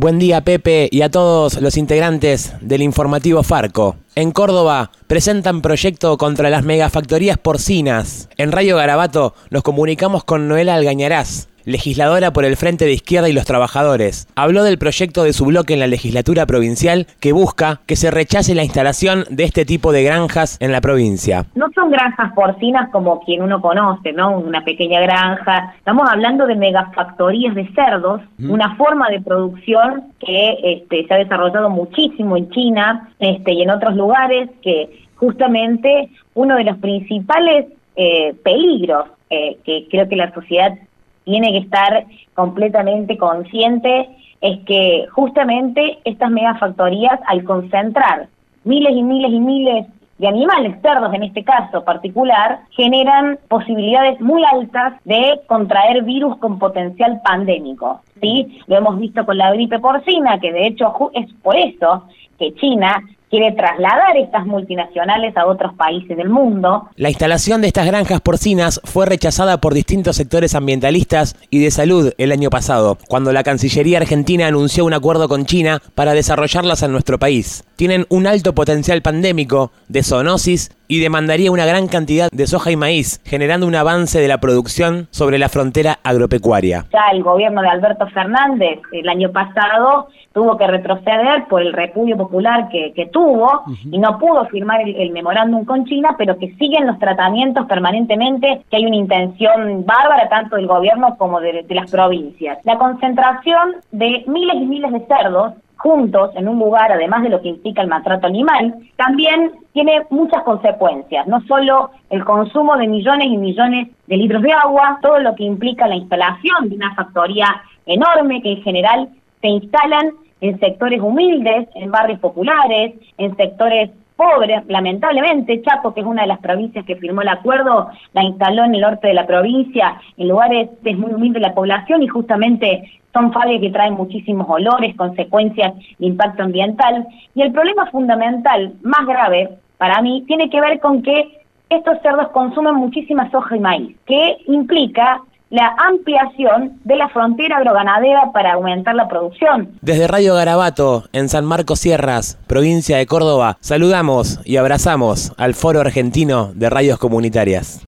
Buen día Pepe y a todos los integrantes del informativo Farco. En Córdoba presentan proyecto contra las megafactorías porcinas. En Rayo Garabato nos comunicamos con Noela Algañarás, legisladora por el Frente de Izquierda y los Trabajadores. Habló del proyecto de su bloque en la legislatura provincial que busca que se rechace la instalación de este tipo de granjas en la provincia. No son granjas porcinas como quien uno conoce, ¿no? Una pequeña granja. Estamos hablando de megafactorías de cerdos, una forma de producción que este, se ha desarrollado muchísimo en China este, y en otros lugares que justamente uno de los principales eh, peligros eh, que creo que la sociedad tiene que estar completamente consciente es que justamente estas megafactorías al concentrar miles y miles y miles de animales, cerdos en este caso particular, generan posibilidades muy altas de contraer virus con potencial pandémico. ¿sí? Lo hemos visto con la gripe porcina, que de hecho es por eso que China quiere trasladar estas multinacionales a otros países del mundo. La instalación de estas granjas porcinas fue rechazada por distintos sectores ambientalistas y de salud el año pasado, cuando la Cancillería Argentina anunció un acuerdo con China para desarrollarlas en nuestro país. Tienen un alto potencial pandémico de zoonosis y demandaría una gran cantidad de soja y maíz, generando un avance de la producción sobre la frontera agropecuaria. Ya el gobierno de Alberto Fernández el año pasado tuvo que retroceder por el repudio popular que, tuvo y no pudo firmar el, memorándum con China, pero que siguen los tratamientos permanentemente, que hay una intención bárbara tanto del gobierno como de las provincias. La concentración de miles y miles de cerdos juntos en un lugar, además de lo que implica el maltrato animal, también tiene muchas consecuencias, no solo el consumo de millones y millones de litros de agua, todo lo que implica la instalación de una factoría enorme que en general se instalan en sectores humildes, en barrios populares, en sectores pobres, lamentablemente, Chaco, que es una de las provincias que firmó el acuerdo, la instaló en el norte de la provincia, en lugares es muy humilde la población y justamente son fábricas que traen muchísimos olores, consecuencias de impacto ambiental. Y el problema fundamental, más grave, para mí, tiene que ver con que estos cerdos consumen muchísima soja y maíz, que implica la ampliación de la frontera agroganadera para aumentar la producción. Desde Radio Garabato, en San Marcos Sierras, provincia de Córdoba, saludamos y abrazamos al Foro Argentino de Radios Comunitarias.